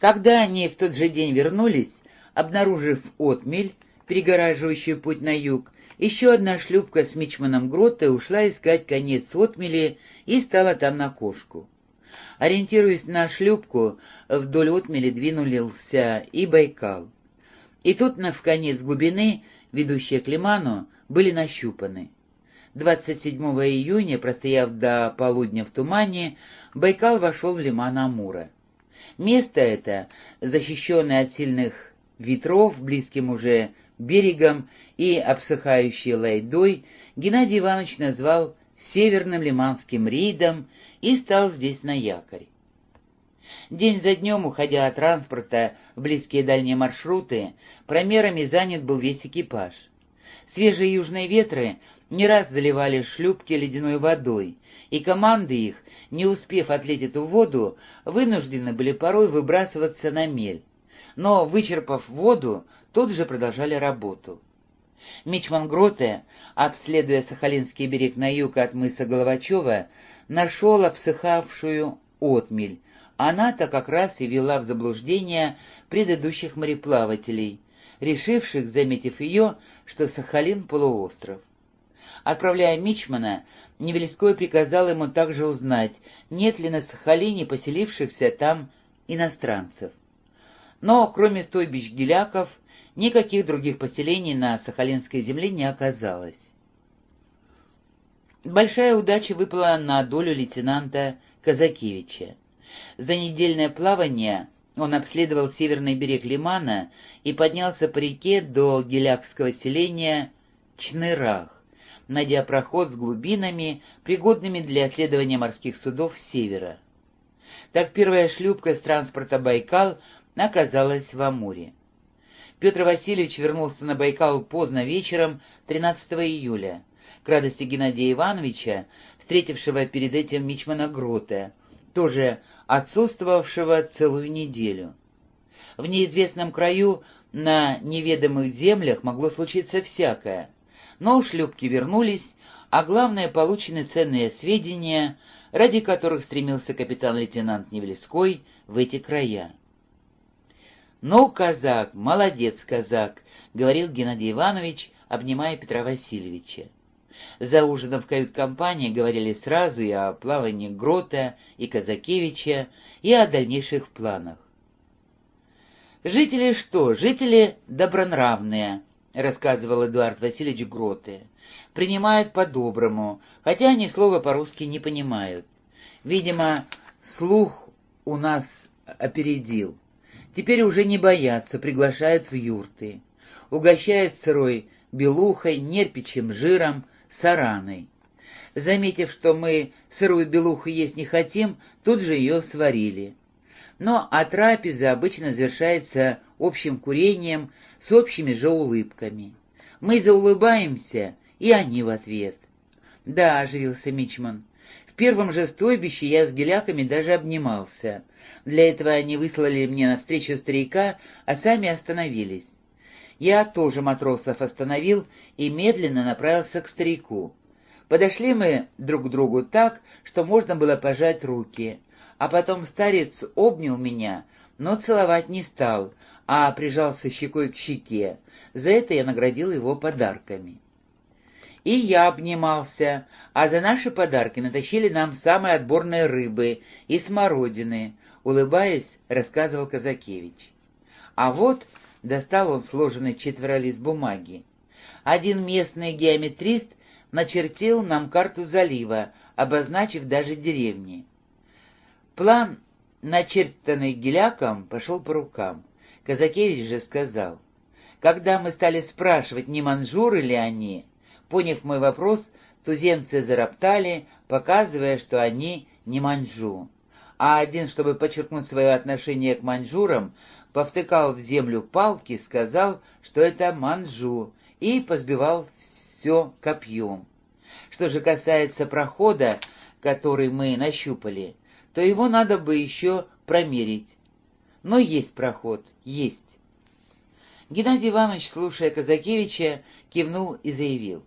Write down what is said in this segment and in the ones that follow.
Когда они в тот же день вернулись, обнаружив отмель, перегораживающую путь на юг, еще одна шлюпка с мичманом Грота ушла искать конец отмели и стала там на кошку. Ориентируясь на шлюпку, вдоль отмели двинулся и Байкал. И тут на в конец глубины, ведущие к лиману, были нащупаны. 27 июня, простояв до полудня в тумане, Байкал вошел в лиман Амура. Место это, защищенное от сильных ветров, близким уже берегом и обсыхающей лайдой, Геннадий Иванович назвал Северным Лиманским рейдом и стал здесь на якорь. День за днем, уходя от транспорта в близкие дальние маршруты, промерами занят был весь экипаж. Свежие южные ветры не раз заливали шлюпки ледяной водой, и команды их, не успев отлить эту воду, вынуждены были порой выбрасываться на мель. Но, вычерпав воду, тут же продолжали работу. Мичман Гроте, обследуя Сахалинский берег на юг от мыса Головачева, нашел обсыхавшую отмель. Она-то как раз и вела в заблуждение предыдущих мореплавателей, решивших, заметив ее, что Сахалин — полуостров. Отправляя Мичмана, Невельской приказал ему также узнать, нет ли на Сахалине поселившихся там иностранцев. Но кроме стойбищ геляков, никаких других поселений на Сахалинской земле не оказалось. Большая удача выпала на долю лейтенанта Казакевича. За недельное плавание он обследовал северный берег Лимана и поднялся по реке до гелякского селения Чнырах, найдя проход с глубинами, пригодными для исследования морских судов севера. Так первая шлюпка с транспорта «Байкал» оказалась в Амуре. Петр Васильевич вернулся на Байкал поздно вечером 13 июля, к радости Геннадия Ивановича, встретившего перед этим Мичмана Грота, тоже отсутствовавшего целую неделю. В неизвестном краю, на неведомых землях могло случиться всякое, но шлюпки вернулись, а главное, получены ценные сведения, ради которых стремился капитан-лейтенант Невельской в эти края. «Ну, казак, молодец, казак», — говорил Геннадий Иванович, обнимая Петра Васильевича. За ужином в кают-компании говорили сразу и о плавании Грота и Казакевича, и о дальнейших планах. «Жители что? Жители добронравные», — рассказывал Эдуард Васильевич Гроты. «Принимают по-доброму, хотя они слова по-русски не понимают. Видимо, слух у нас опередил». Теперь уже не боятся, приглашают в юрты. Угощают сырой белухой, нерпичем жиром, сараной. Заметив, что мы сырую белуху есть не хотим, тут же ее сварили. Но а трапеза обычно завершается общим курением с общими же улыбками. Мы заулыбаемся, и они в ответ. «Да», — оживился Мичман, первом же стойбище я с геляками даже обнимался. Для этого они выслали мне навстречу старика, а сами остановились. Я тоже матросов остановил и медленно направился к старику. Подошли мы друг к другу так, что можно было пожать руки. А потом старец обнял меня, но целовать не стал, а прижался щекой к щеке. За это я наградил его подарками. И я обнимался, а за наши подарки натащили нам самые отборные рыбы и смородины, улыбаясь, рассказывал Казакевич. А вот достал он сложенный четверолист бумаги. Один местный геометрист начертил нам карту залива, обозначив даже деревни. План, начертанный геляком, пошел по рукам. Казакевич же сказал, когда мы стали спрашивать, не манжуры ли они, Поняв мой вопрос, туземцы зароптали, показывая, что они не маньчжу. А один, чтобы подчеркнуть свое отношение к маньчжурам, повтыкал в землю палки, сказал, что это манжу, и позбивал все копьем. Что же касается прохода, который мы нащупали, то его надо бы еще промерить. Но есть проход, есть. Геннадий Иванович, слушая Казакевича, кивнул и заявил.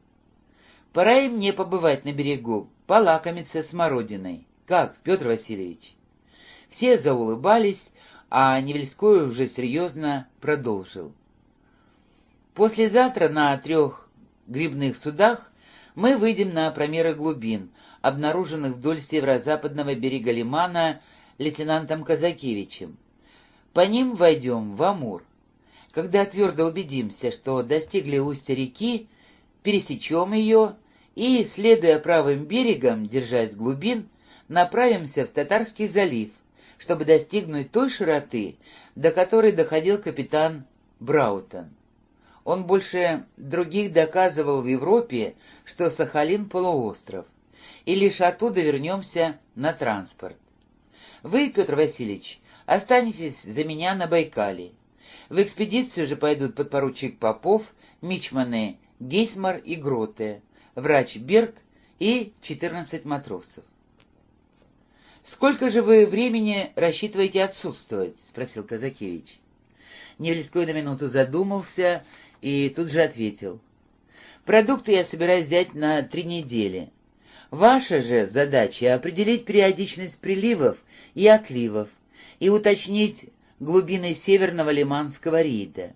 Пора и мне побывать на берегу, полакомиться смородиной. Как, Петр Васильевич?» Все заулыбались, а Невельской уже серьезно продолжил. Послезавтра на трех грибных судах мы выйдем на промеры глубин, обнаруженных вдоль северо-западного берега Лимана лейтенантом Казакевичем. По ним войдем в Амур. Когда твердо убедимся, что достигли устья реки, пересечем ее и, следуя правым берегом, держась глубин, направимся в Татарский залив, чтобы достигнуть той широты, до которой доходил капитан Браутон. Он больше других доказывал в Европе, что Сахалин — полуостров, и лишь оттуда вернемся на транспорт. Вы, Петр Васильевич, останетесь за меня на Байкале. В экспедицию же пойдут подпоручик Попов, мичманы Гейсмар и Гроте, врач Берг и 14 матросов. «Сколько же вы времени рассчитываете отсутствовать?» — спросил Казакевич. Невельской на минуту задумался и тут же ответил. «Продукты я собираюсь взять на три недели. Ваша же задача — определить периодичность приливов и отливов и уточнить глубины северного лиманского рейда.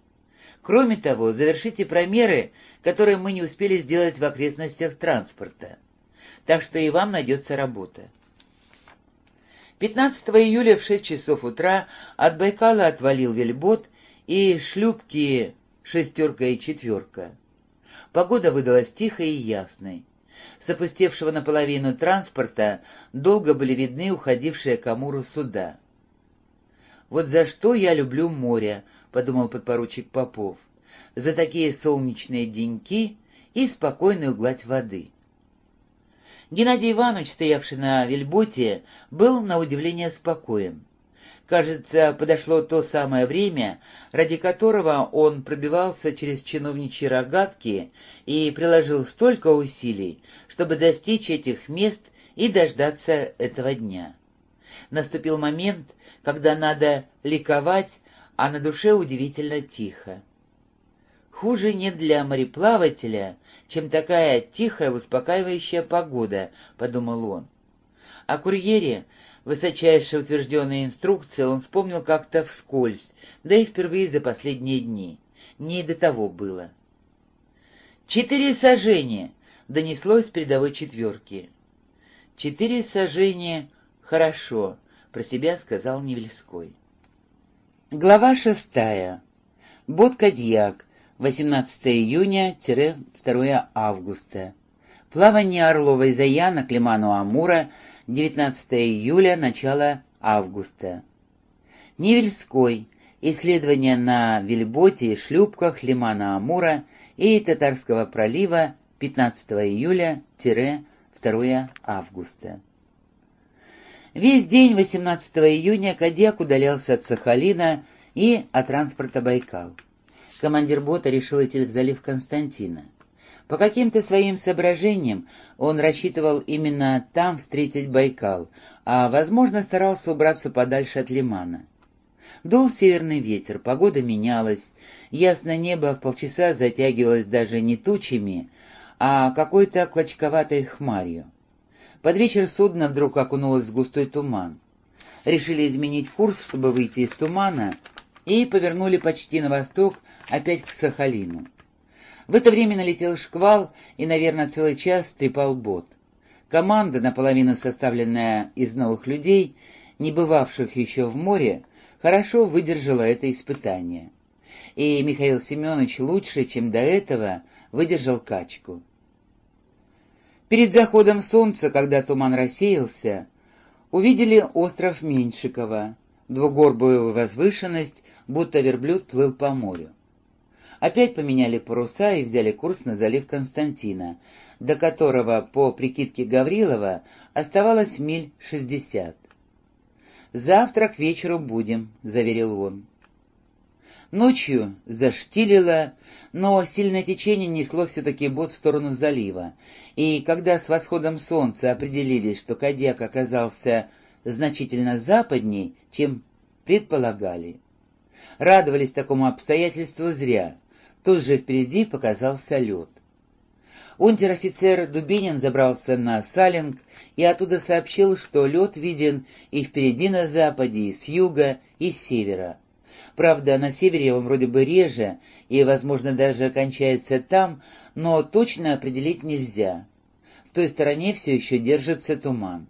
Кроме того, завершите промеры, которые мы не успели сделать в окрестностях транспорта. Так что и вам найдется работа. 15 июля в 6 часов утра от Байкала отвалил вельбот и шлюпки шестерка и четверка. Погода выдалась тихой и ясной. С опустевшего наполовину транспорта долго были видны уходившие к Амуру суда. «Вот за что я люблю море», — подумал подпоручик Попов. «За такие солнечные деньки и спокойную гладь воды». Геннадий Иванович, стоявший на вельботе, был на удивление спокоен. Кажется, подошло то самое время, ради которого он пробивался через чиновничьи рогатки и приложил столько усилий, чтобы достичь этих мест и дождаться этого дня. Наступил момент, когда надо ликовать, а на душе удивительно тихо. Хуже нет для мореплавателя, чем такая тихая, успокаивающая погода, — подумал он. О курьере, высочайшие утвержденные инструкции он вспомнил как-то вскользь, да и впервые за последние дни. Не до того было. «Четыре сажения!» — донеслось с передовой четверки. «Четыре сажения — хорошо», — про себя сказал Невельской. Глава шестая. Бот-Кадьяк. 18 июня-2 августа. Плавание Орлова из Аяна к лиману Амура 19 июля, начало августа. Невельской. Исследования на вельботе и шлюпках лимана Амура и Татарского пролива 15 июля-2 августа. Весь день 18 июня Кадьяк удалялся от Сахалина и от транспорта Байкал. Командир бота решил идти в залив Константина. По каким-то своим соображениям он рассчитывал именно там встретить Байкал, а, возможно, старался убраться подальше от лимана. Дул северный ветер, погода менялась, ясное небо в полчаса затягивалось даже не тучами, а какой-то клочковатой хмарью. Под вечер судно вдруг окунулось в густой туман. Решили изменить курс, чтобы выйти из тумана, и повернули почти на восток, опять к Сахалину. В это время налетел шквал и, наверное, целый час трепал бот. Команда, наполовину составленная из новых людей, не бывавших еще в море, хорошо выдержала это испытание. И Михаил Семенович лучше, чем до этого, выдержал качку. Перед заходом солнца, когда туман рассеялся, увидели остров Меньшикова, двугорбую возвышенность, будто верблюд плыл по морю. Опять поменяли паруса и взяли курс на залив Константина, до которого, по прикидке Гаврилова, оставалось миль шестьдесят. «Завтра к вечеру будем», — заверил он. Ночью заштилило, но сильное течение несло все-таки бот в сторону залива, и когда с восходом солнца определились, что Кадьяк оказался значительно западней, чем предполагали. Радовались такому обстоятельству зря. Тут же впереди показался лед. Унтер-офицер Дубинин забрался на Салинг и оттуда сообщил, что лед виден и впереди на западе, и с юга, и с севера. Правда, на севере он вроде бы реже и, возможно, даже кончается там, но точно определить нельзя. В той стороне все еще держится туман.